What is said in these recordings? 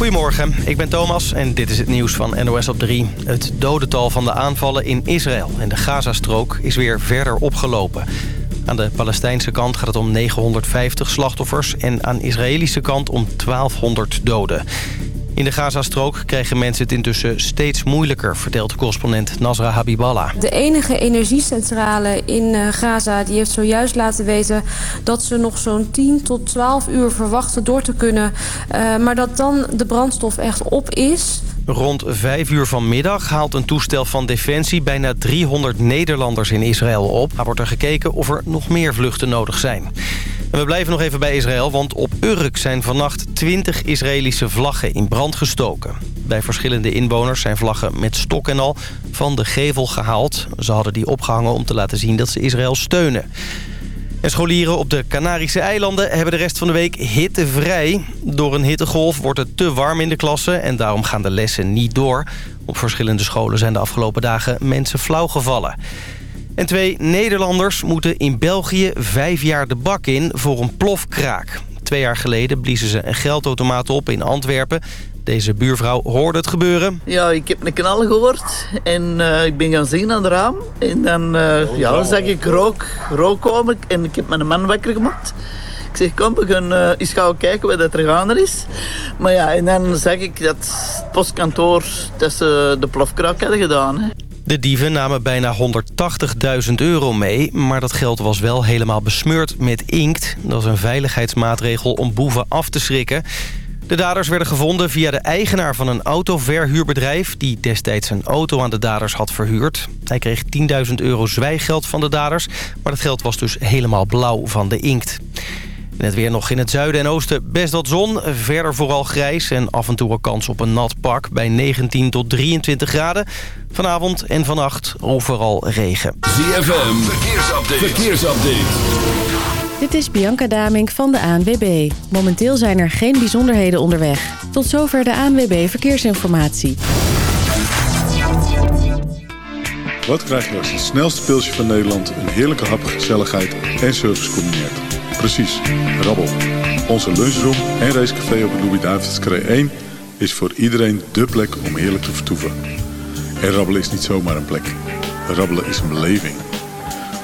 Goedemorgen, ik ben Thomas en dit is het nieuws van NOS op 3. Het dodental van de aanvallen in Israël en de Gazastrook is weer verder opgelopen. Aan de Palestijnse kant gaat het om 950 slachtoffers... en aan de Israëlische kant om 1200 doden. In de Gazastrook krijgen mensen het intussen steeds moeilijker... vertelt correspondent Nasra Habiballah. De enige energiecentrale in eh, Gaza die heeft zojuist laten weten... dat ze nog zo'n 10 tot 12 uur verwachten door te kunnen. Uh, maar dat dan de brandstof echt op is... Rond 5 uur vanmiddag haalt een toestel van Defensie bijna 300 Nederlanders in Israël op. Er wordt er gekeken of er nog meer vluchten nodig zijn. En we blijven nog even bij Israël, want op Urk zijn vannacht 20 Israëlische vlaggen in brand gestoken. Bij verschillende inwoners zijn vlaggen met stok en al van de gevel gehaald. Ze hadden die opgehangen om te laten zien dat ze Israël steunen. En scholieren op de Canarische eilanden hebben de rest van de week hittevrij. Door een hittegolf wordt het te warm in de klasse en daarom gaan de lessen niet door. Op verschillende scholen zijn de afgelopen dagen mensen flauw gevallen. En twee Nederlanders moeten in België vijf jaar de bak in voor een plofkraak. Twee jaar geleden bliezen ze een geldautomaat op in Antwerpen. Deze buurvrouw hoorde het gebeuren. Ja, ik heb een knal gehoord en uh, ik ben gaan zien aan het raam. En dan, uh, ja, dan zag ik rook, rook komen en ik heb mijn man wakker gemaakt. Ik zeg, kom, we gaan uh, eens gaan kijken wat dat er gaande is. Maar ja, en dan zag ik dat het postkantoor dat ze de plofkraak hadden gedaan. Hè. De dieven namen bijna 180.000 euro mee, maar dat geld was wel helemaal besmeurd met inkt. Dat is een veiligheidsmaatregel om boeven af te schrikken. De daders werden gevonden via de eigenaar van een autoverhuurbedrijf... die destijds zijn auto aan de daders had verhuurd. Hij kreeg 10.000 euro zwijgeld van de daders... maar dat geld was dus helemaal blauw van de inkt. Net weer nog in het zuiden en oosten best wat zon. Verder vooral grijs en af en toe een kans op een nat pak bij 19 tot 23 graden. Vanavond en vannacht overal regen. ZFM, verkeersupdate. verkeersupdate. Dit is Bianca Damink van de ANWB. Momenteel zijn er geen bijzonderheden onderweg. Tot zover de ANWB Verkeersinformatie. Wat krijg je als het snelste pilsje van Nederland... een heerlijke hap, gezelligheid en service combineert? Precies, rabbel. Onze lunchroom en racecafé op de Louis-David's 1... is voor iedereen dé plek om heerlijk te vertoeven. En rabbelen is niet zomaar een plek. Rabbelen is een beleving.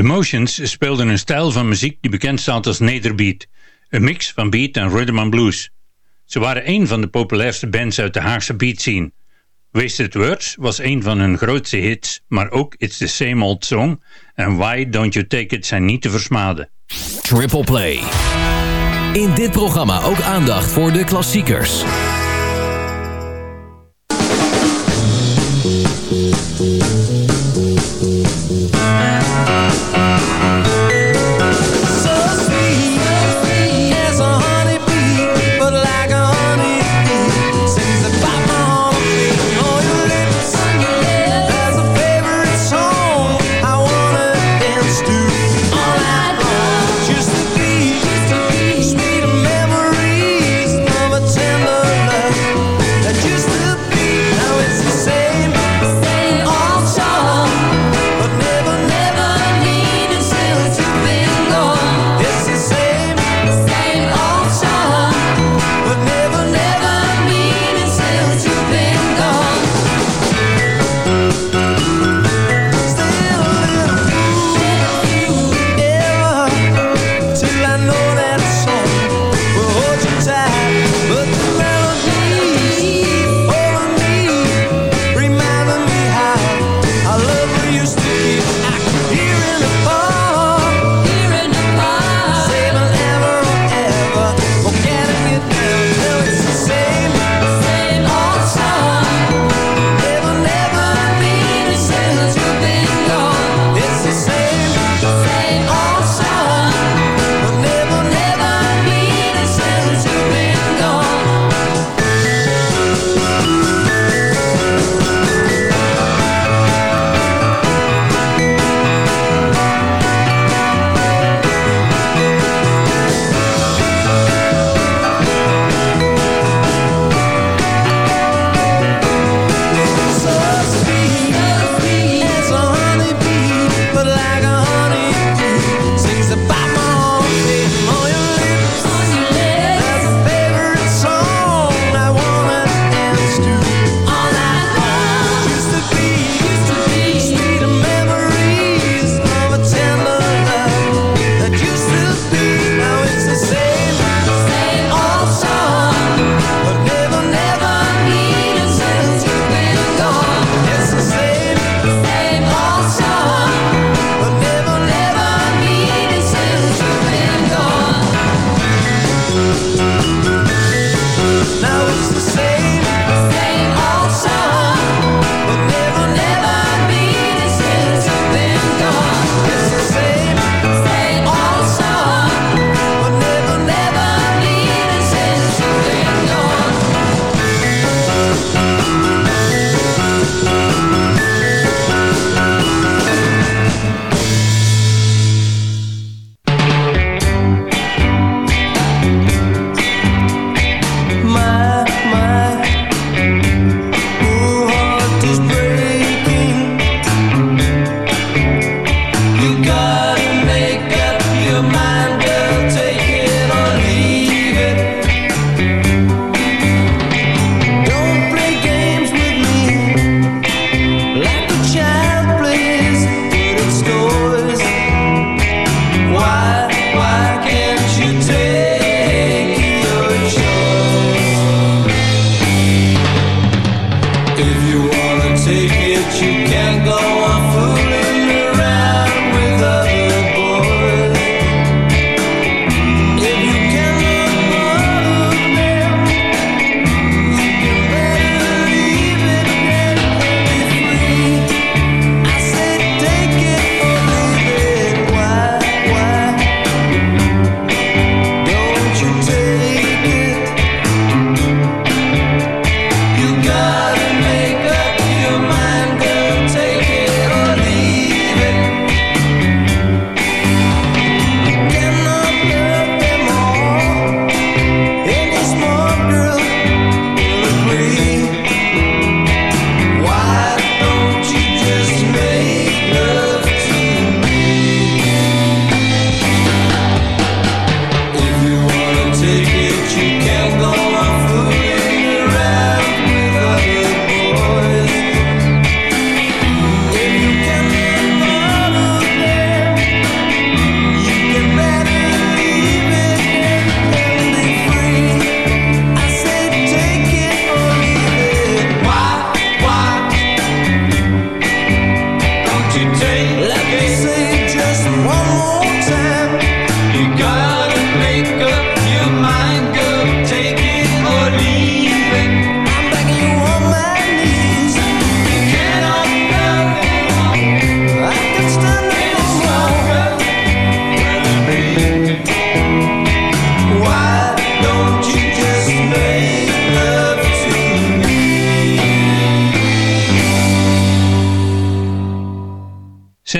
The Motions speelden een stijl van muziek die bekend staat als nederbeat, een mix van beat en rhythm and blues. Ze waren een van de populairste bands uit de Haagse beat scene. Wasted Words was een van hun grootste hits, maar ook It's the Same Old Song en Why Don't You Take It zijn niet te versmaden. Triple Play. In dit programma ook aandacht voor de klassiekers.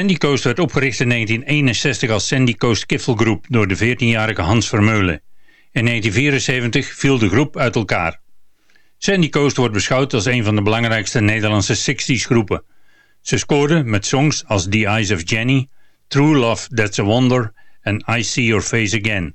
Sandy Coast werd opgericht in 1961 als Sandy Coast Kiffelgroep door de 14-jarige Hans Vermeulen. In 1974 viel de groep uit elkaar. Sandy Coast wordt beschouwd als een van de belangrijkste Nederlandse 60s groepen. Ze scoorden met songs als The Eyes of Jenny, True Love That's a Wonder en I See Your Face Again.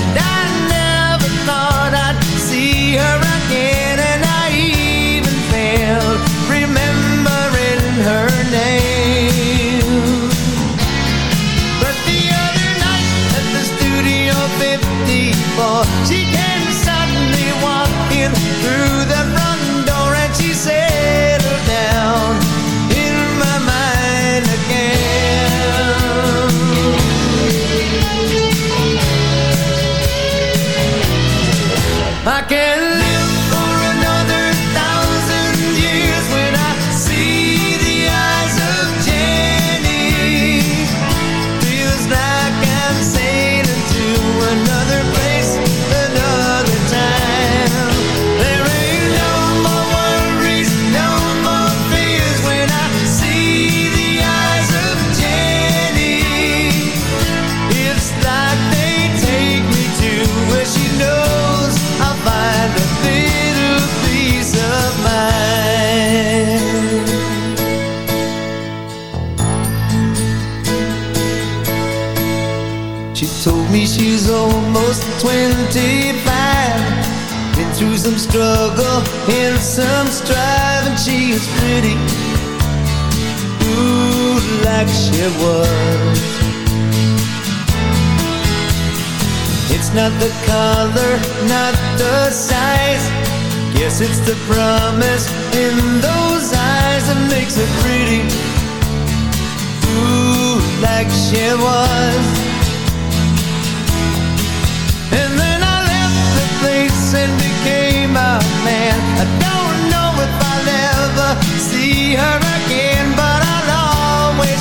And I never thought I'd see her struggle and some strife And she is pretty. Ooh, like she was. It's not the color, not the size. Guess it's the promise in those eyes That makes her pretty. Ooh, like she was don't know if I'll ever see her again But I'll always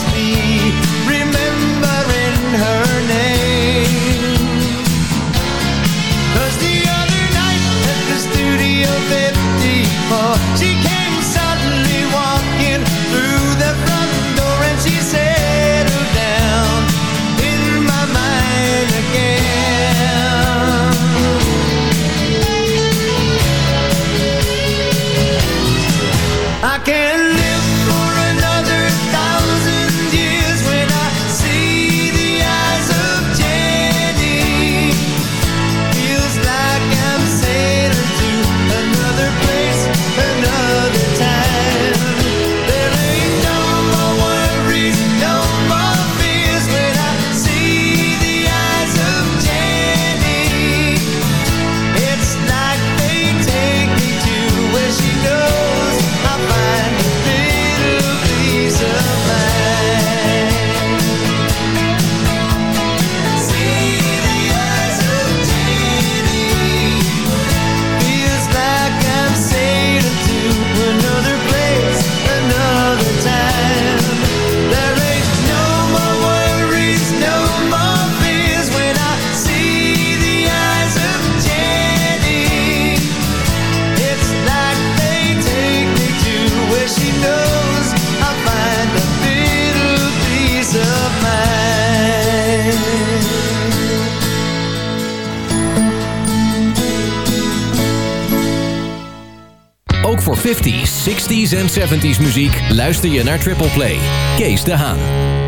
70s muziek luister je naar Triple Play. Kees de Haan.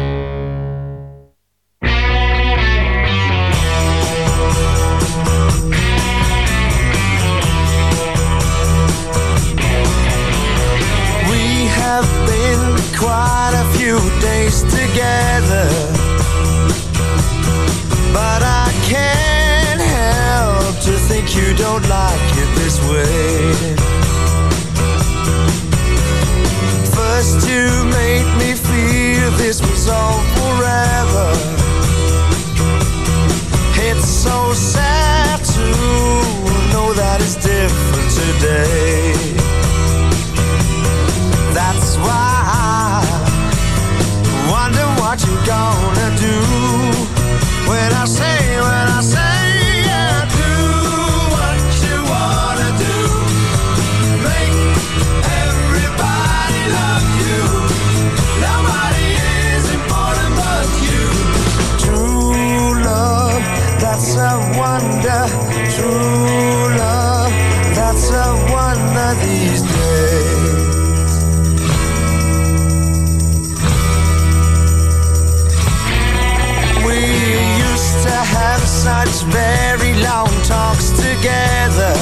together.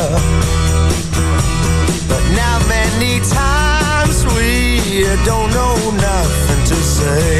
But now many times we don't know nothing to say.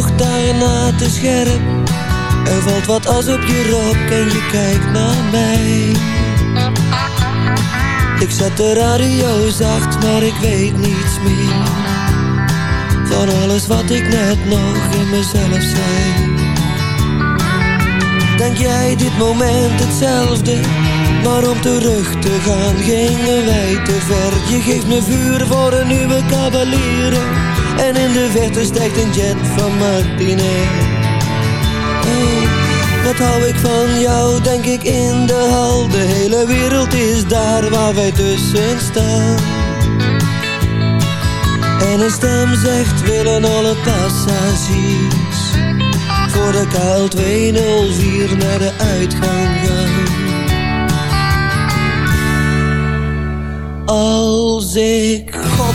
Bocht daarna te scherp. Er valt wat as op je rok en je kijkt naar mij. Ik zet de radio zacht, maar ik weet niets meer Van alles wat ik net nog in mezelf zei Denk jij dit moment hetzelfde? Maar om terug te gaan gingen wij te ver Je geeft me vuur voor een nieuwe cavalier En in de verte stijgt een jet van Martinair wat hou ik van jou, denk ik in de hal. De hele wereld is daar waar wij tussen staan. En een stem zegt, willen alle passagiers voor de KL 204 naar de uitgang gaan. Als ik God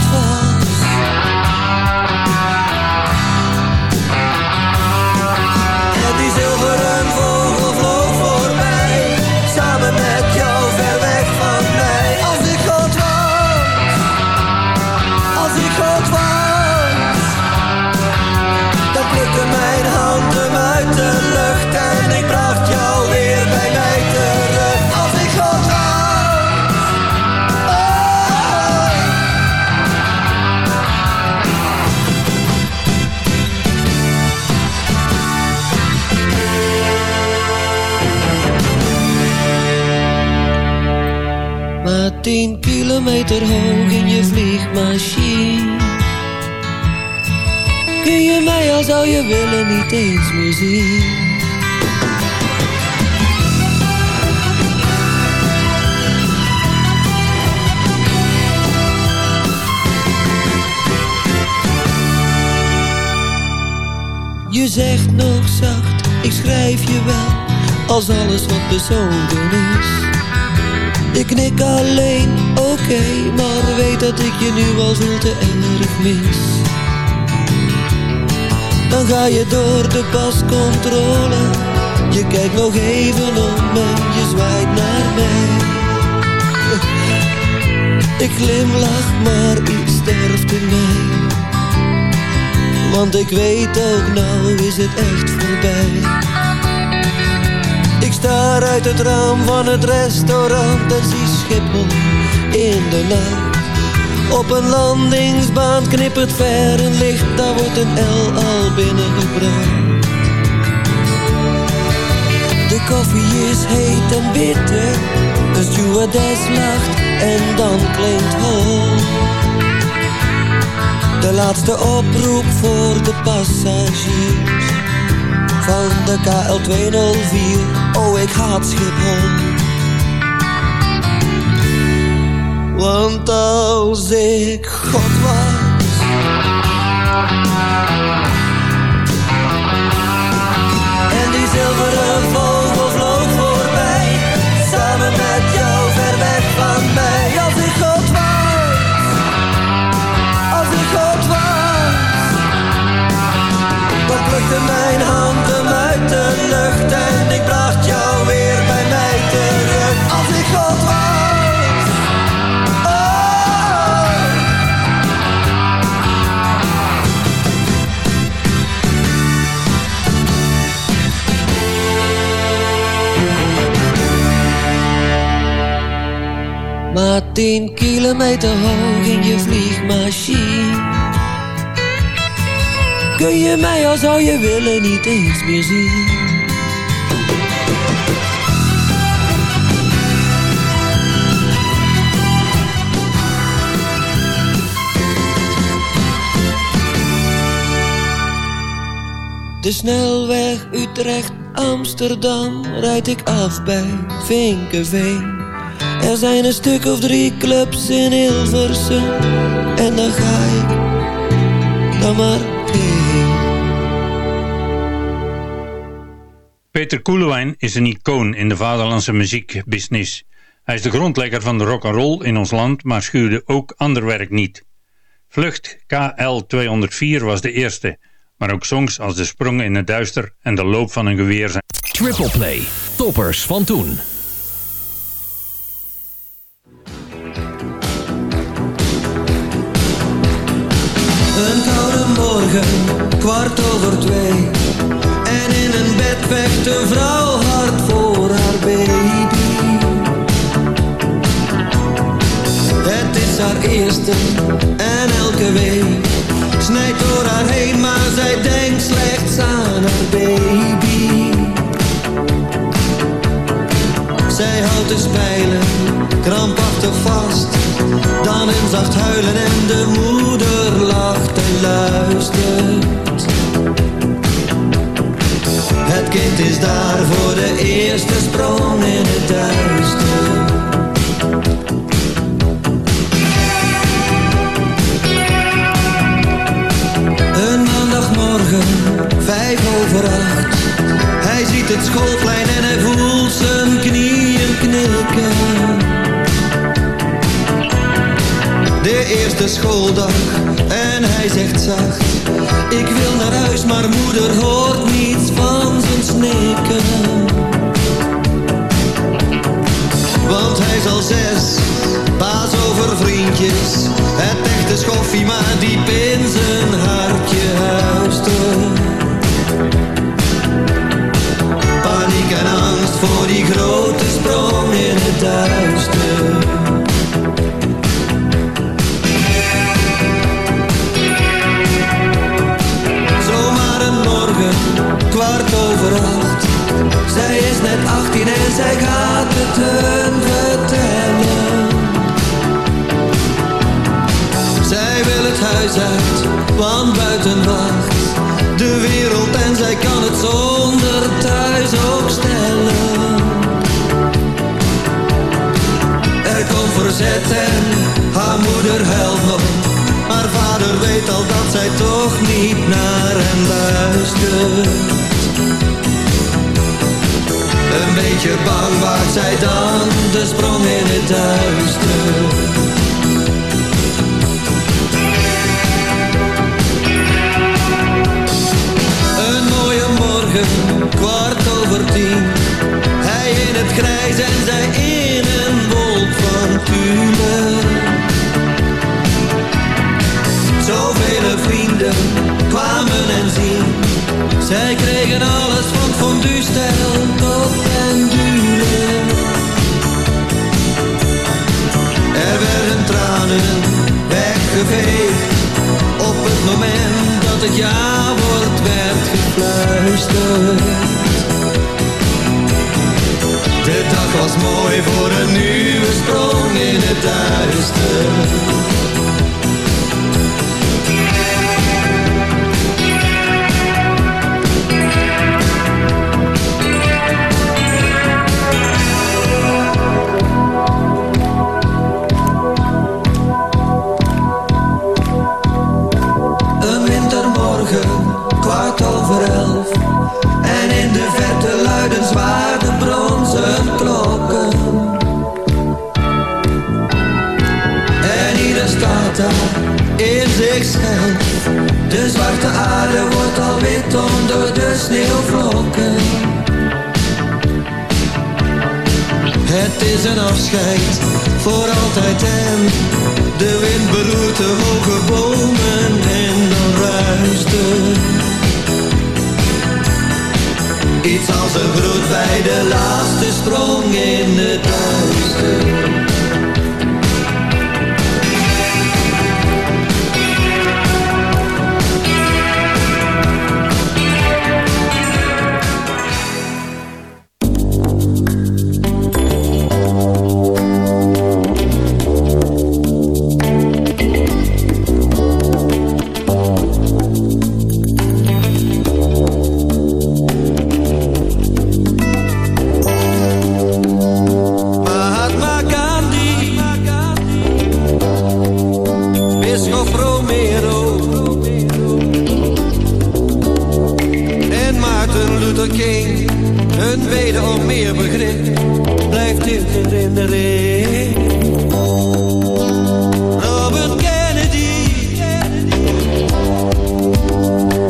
tien kilometer hoog in je vliegmachine. Kun je mij al zou je willen niet eens meer zien. Je zegt nog zacht, ik schrijf je wel, als alles wat bezongen is. Ik knik alleen, oké, maar weet dat ik je nu al veel te erg mis. Dan ga je door de pascontrole, je kijkt nog even om en je zwaait naar mij. Ik glimlach, maar iets sterft in mij. Want ik weet ook, nou is het echt voorbij daar uit het raam van het restaurant en zie Schiphol in de nacht. Op een landingsbaan knippert ver een licht, daar wordt een L al binnengebracht. De koffie is heet en bitter, de stewardess lacht en dan klinkt hol. De laatste oproep voor de passagiers van de KL 204. Oh, ik haat Schiphol. Want als ik God was. En die zilveren vogel Maar tien kilometer hoog in je vliegmachine Kun je mij al zou je willen niet eens meer zien De snelweg Utrecht-Amsterdam rijd ik af bij Vinkenveen. Er zijn een stuk of drie clubs in Hilversum en dan ga ik dan maar Peter Koelewijn is een icoon in de vaderlandse muziekbusiness. Hij is de grondlegger van de rock and roll in ons land, maar schuwde ook ander werk niet. Vlucht KL 204 was de eerste, maar ook songs als De Sprong in het Duister en De Loop van een Geweer zijn. Triple Play, toppers van toen. Een koude morgen, kwart over twee. En in een bed vecht een vrouw hard voor haar baby. Het is haar eerste en elke week snijdt door haar heen, maar zij denkt slechts aan haar baby. Zij houdt de spijlen krampachtig vast, dan in zacht huilen en de moeder lacht en luistert. Het kind is daar voor de eerste sprong in het duister. Een maandagmorgen, vijf over acht. Hij ziet het schoolplein eerste schooldag en hij zegt zacht. Ik wil naar huis, maar moeder hoort niets van zijn snikken. Want hij is al zes, baas over vriendjes. Het echte schoffie, maar diep in zijn hartje huist er. Paniek en angst voor die grote sprong in het duister. Kwart over acht. Zij is net 18 en zij gaat het hun vertellen. Zij wil het huis uit, want buiten wacht de wereld en zij kan het zonder thuis ook stellen. Er komt verzet en haar moeder huilt nog. Haar vader weet al dat zij toch niet naar hem luistert. Een beetje bang waagt zij dan de sprong in het duister. Een mooie morgen, kwart over tien. Hij in het grijs en zij in een wolk van tulle. Zoveel vrienden kwamen en zien. Zij kregen alles van fondue stijl tot pendule. Er werden tranen weggeveegd op het moment dat het ja-woord werd gefluisterd. De dag was mooi voor een nieuwe sprong in het duister. Hun wederom meer begrip blijft dit in de ring. Robert Kennedy,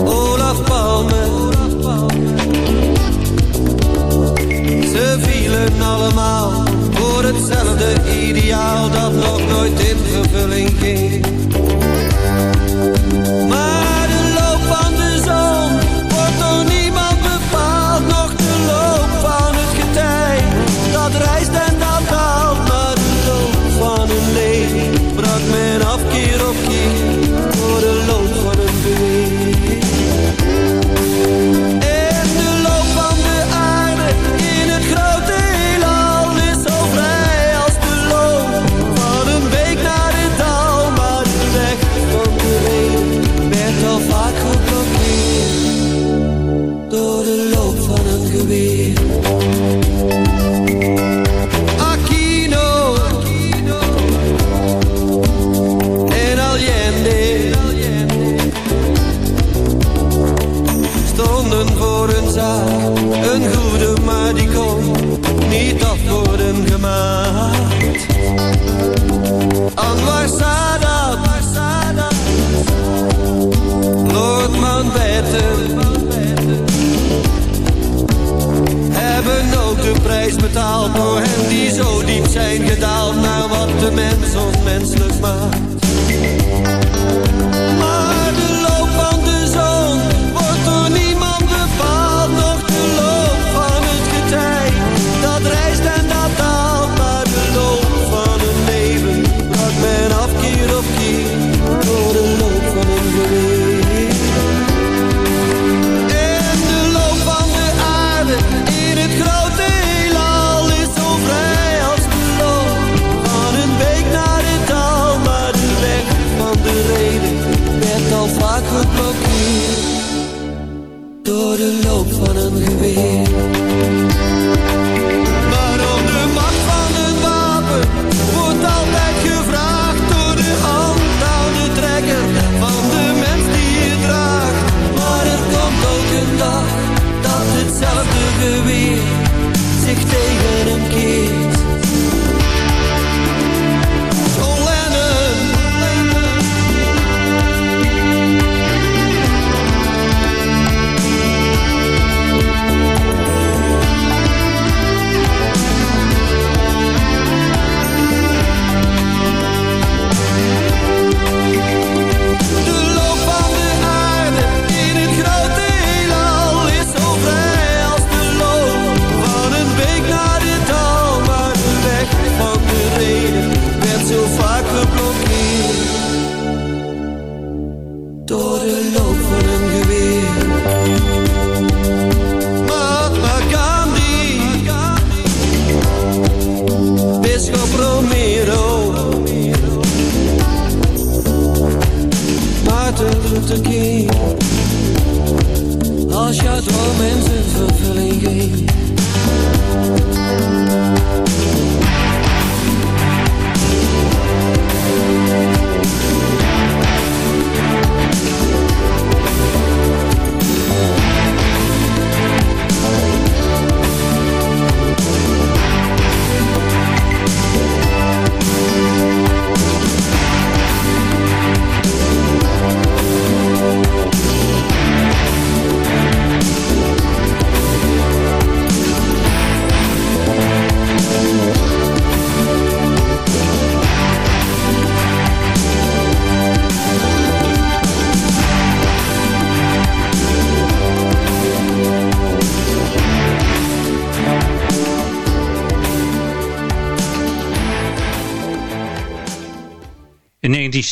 Olaf Palmer, ze vielen allemaal voor hetzelfde ideaal dat nog nooit in vervulling ging.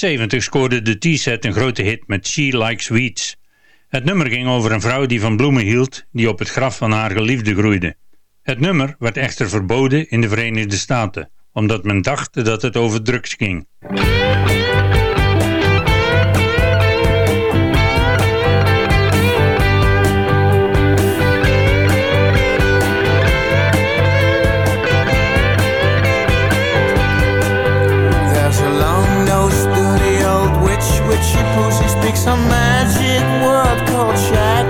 1970 scoorde de T-set een grote hit met She Likes Weeds. Het nummer ging over een vrouw die van bloemen hield die op het graf van haar geliefde groeide. Het nummer werd echter verboden in de Verenigde Staten, omdat men dacht dat het over drugs ging. some magic world called China.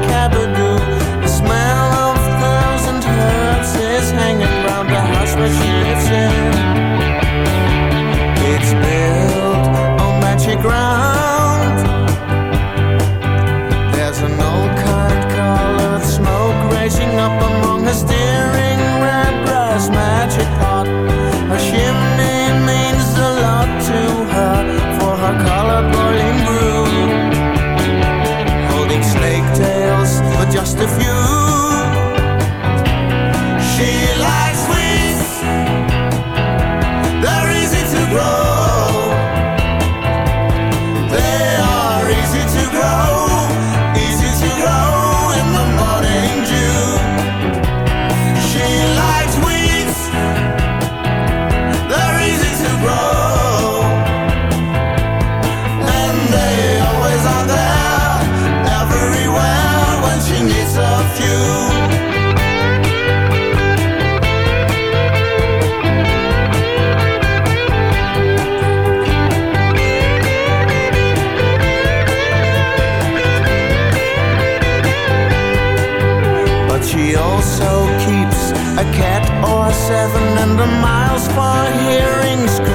under miles far hearing screams.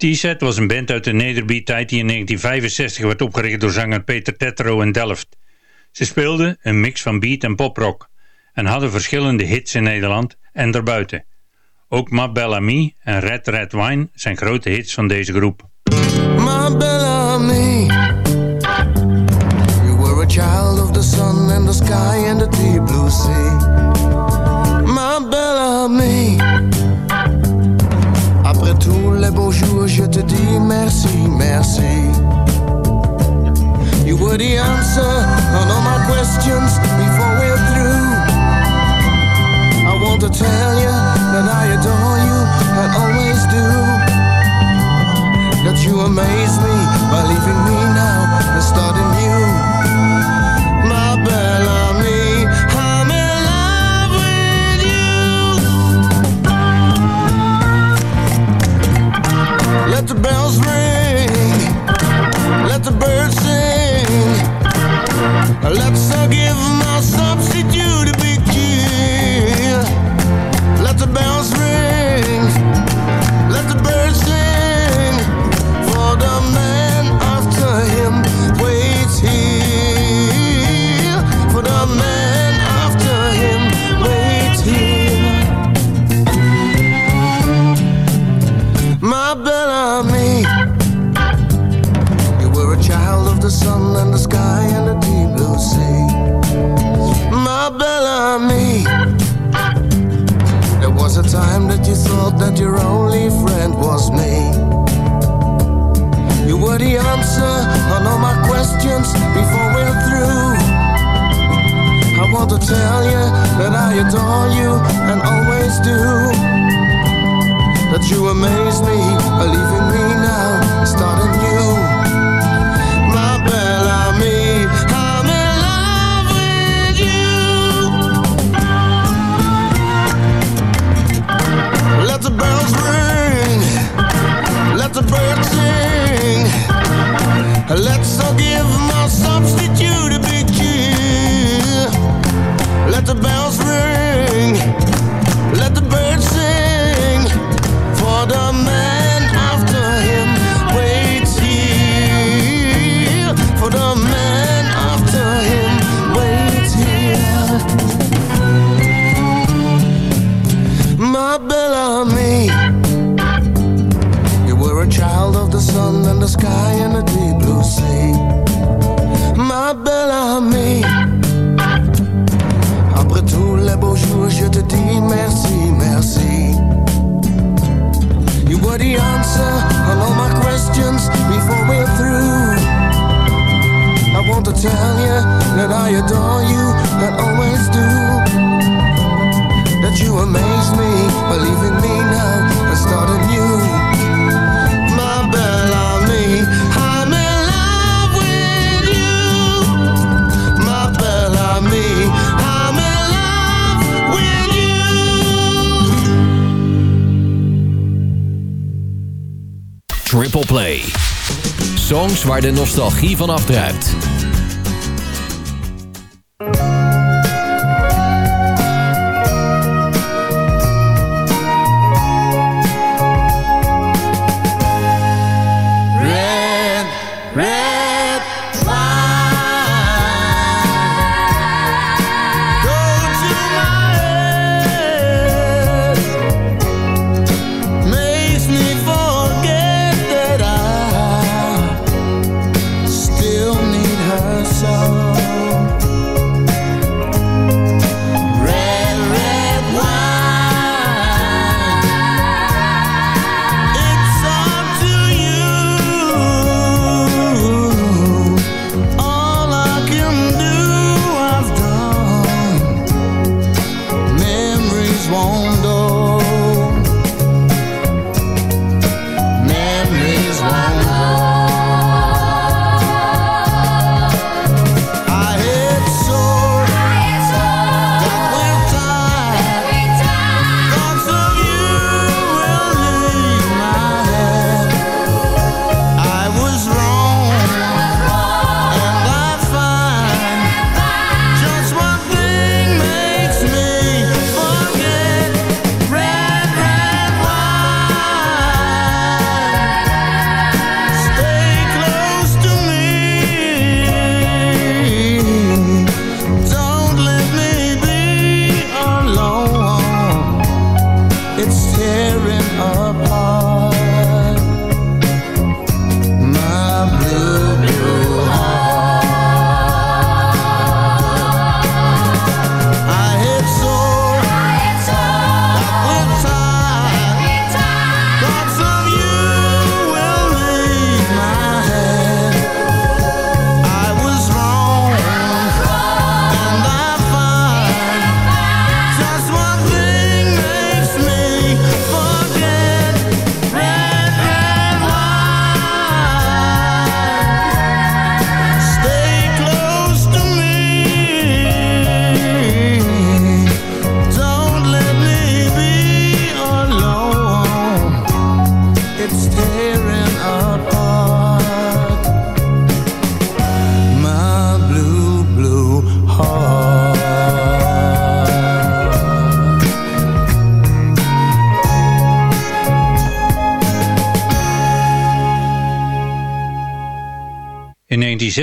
T-Set was een band uit de nederbeat-tijd die in 1965 werd opgericht door zanger Peter Tetro in Delft. Ze speelden een mix van beat en poprock en hadden verschillende hits in Nederland en daarbuiten. Ook Ma Bellamy en Red Red Wine zijn grote hits van deze groep. My Bellamy You were a child of the sun and the sky and the deep blue sea Après tous les beaux jours je te dis merci, merci. You were the answer on all my questions before we're through. I want to tell you that I adore you I always do. That you amaze me by leaving me now and starting new. Bells ring, let the birds sing. Let's all give my a to tell you that I adore you and always do. That you amaze me by leaving me now and starting new. My Bellamy, I'm in love with you. My Bellamy, I'm in love with you. Triple Play. Songs waar de nostalgie van afdruipt.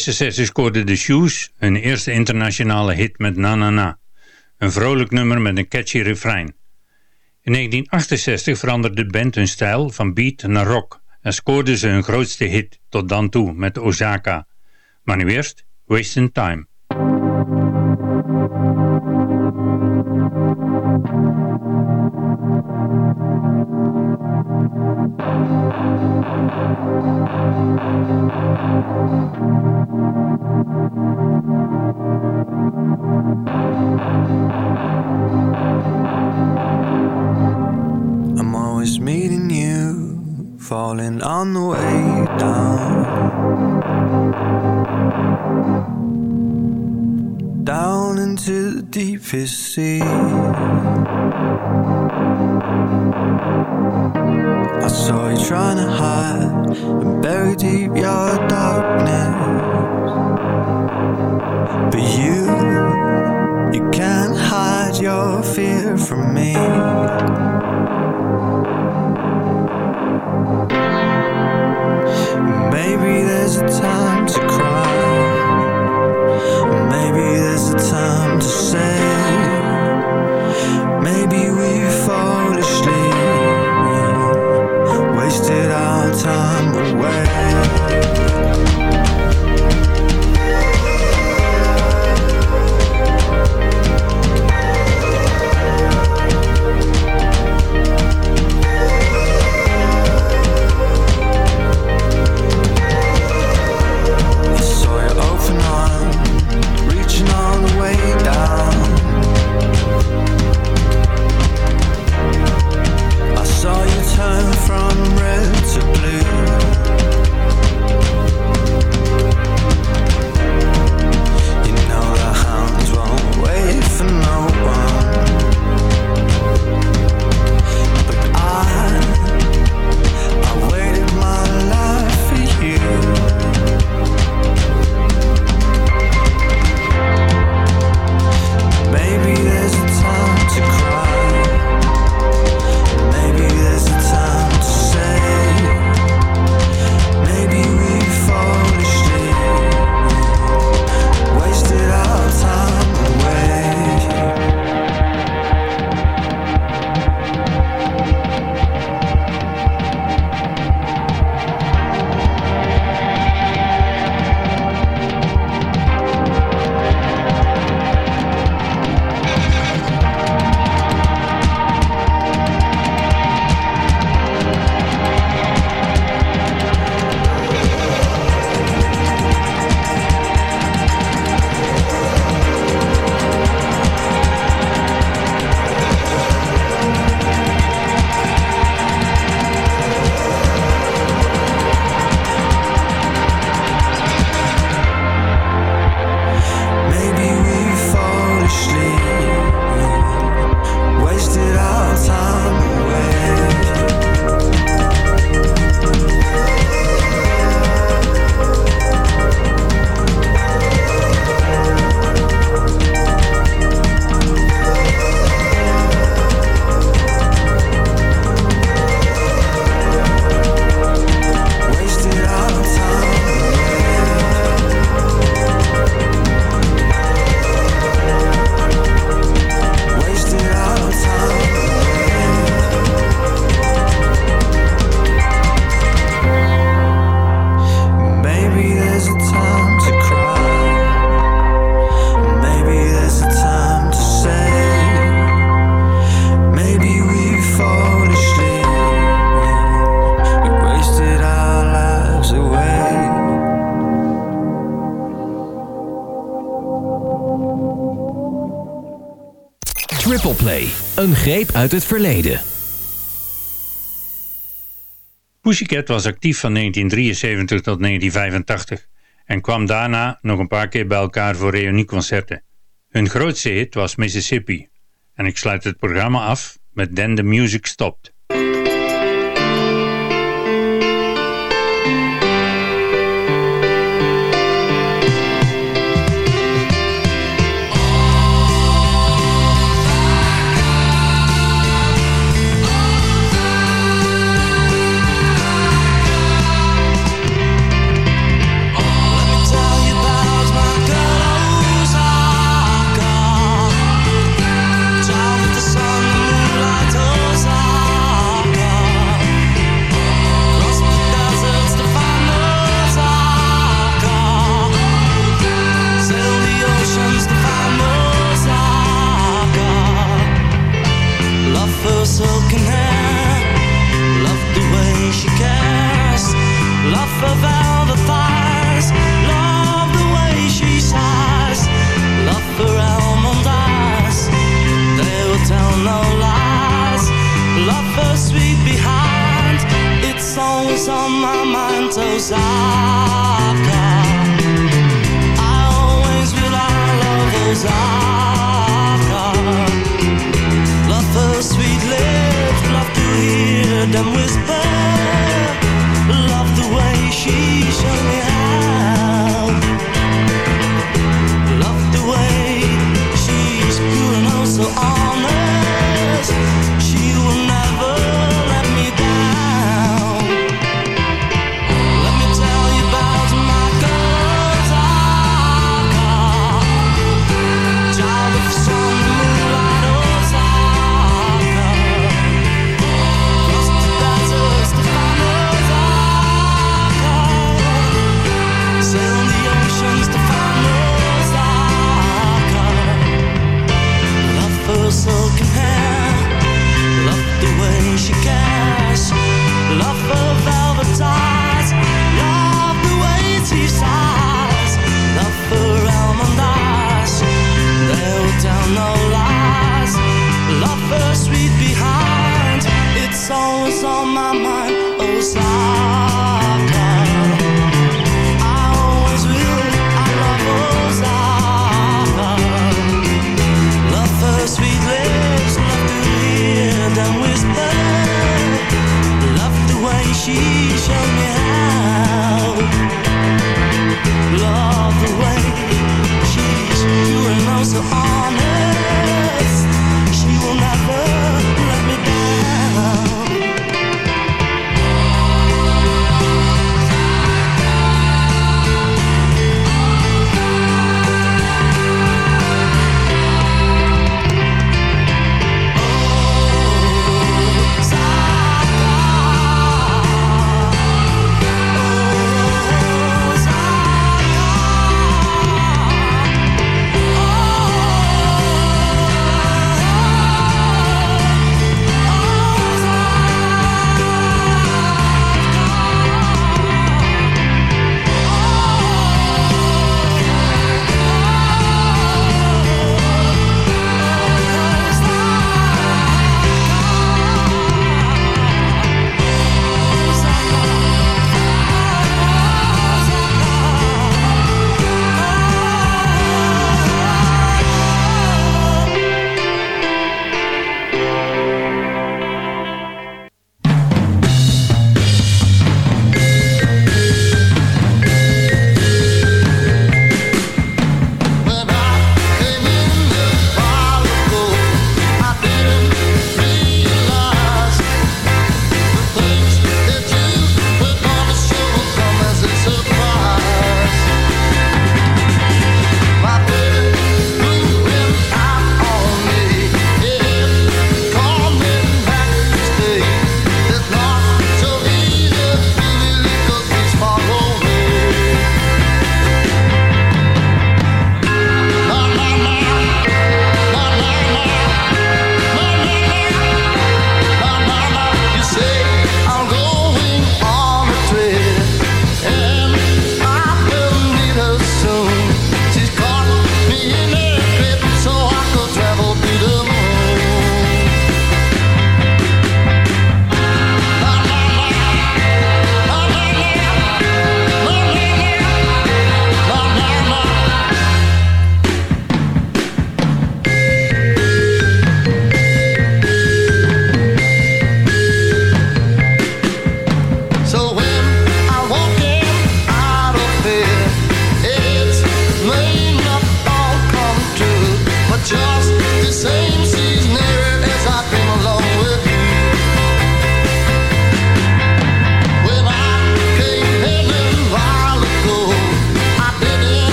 In 1966 scoorden de Shoes hun eerste internationale hit met Na Na Na. Een vrolijk nummer met een catchy refrein. In 1968 veranderde de band hun stijl van beat naar rock en scoorden ze hun grootste hit tot dan toe met Osaka. Maar nu eerst Wasting Time. On the way down. Down into the deepest sea. I saw you trying to hide and bury deep your darkness. But you, you can't hide your fear from me. Longplay. Een greep uit het verleden. Pussycat was actief van 1973 tot 1985 en kwam daarna nog een paar keer bij elkaar voor reunieconcerten. Hun grootste hit was Mississippi en ik sluit het programma af met Then the Music Stopped.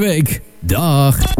week. Dag!